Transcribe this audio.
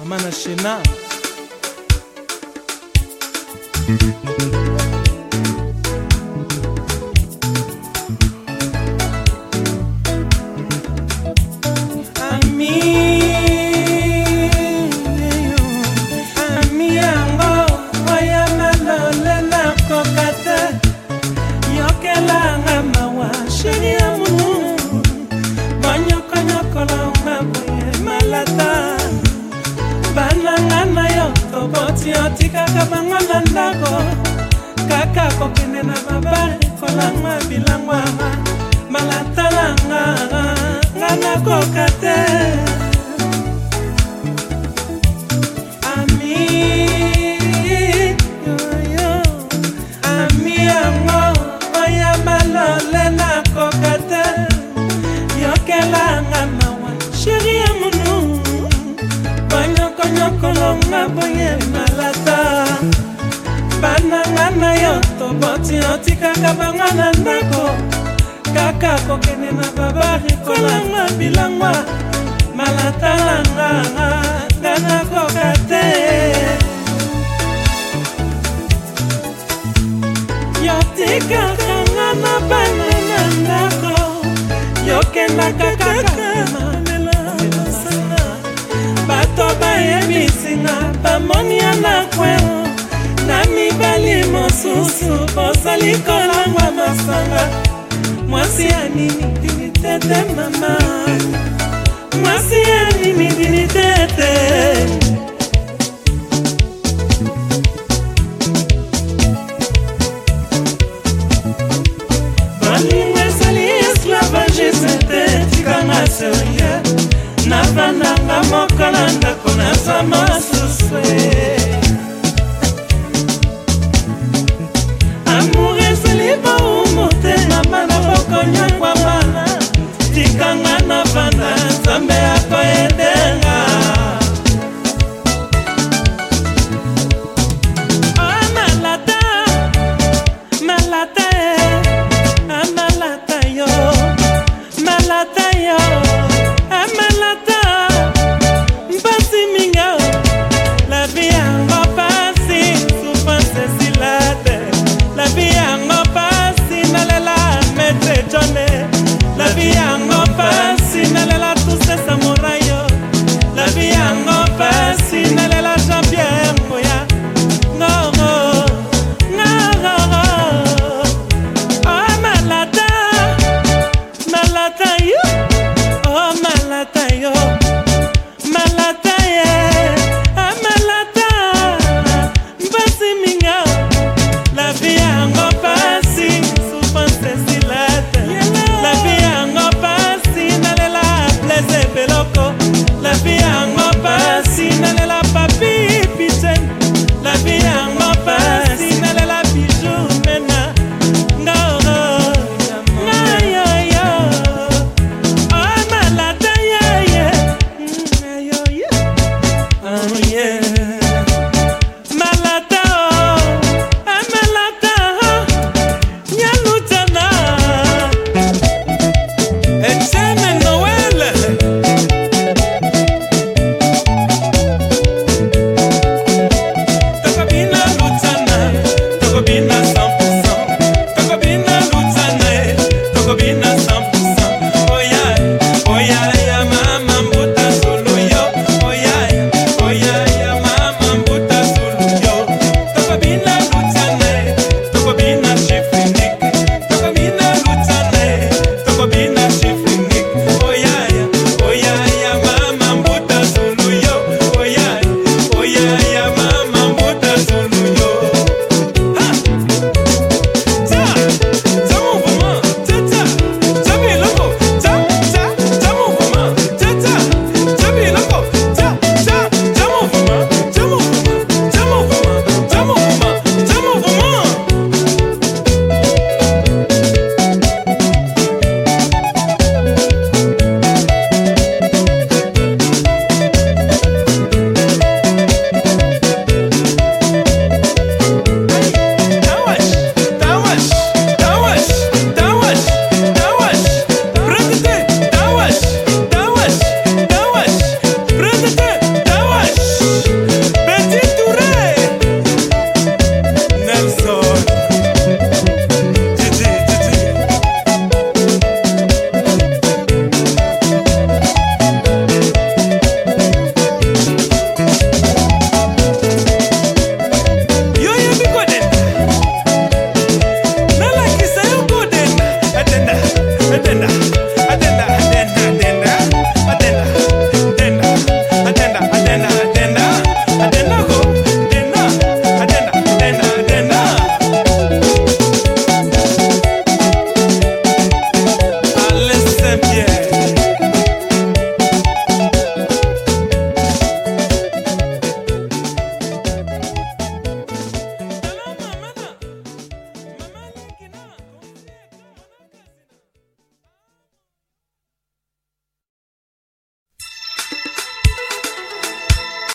Amana Shena. oboti otikaka bango na ndako kaka kokende na babale kolangwa bilangwa malatala nga nga nakoka te bonga boye malata bananga na yo toboti otikaka banga na ndako kaka kokende na babari kolanga bilangwa malata nanga nga nakoka te yotikaka nga na bana na ndako yokendaka kaka nyonso bayebisinga bamoni ya nakweo na mibali mosusu bozali kolangwa masanga mwasi ya nini dinitete mama mwasi ya nini dinite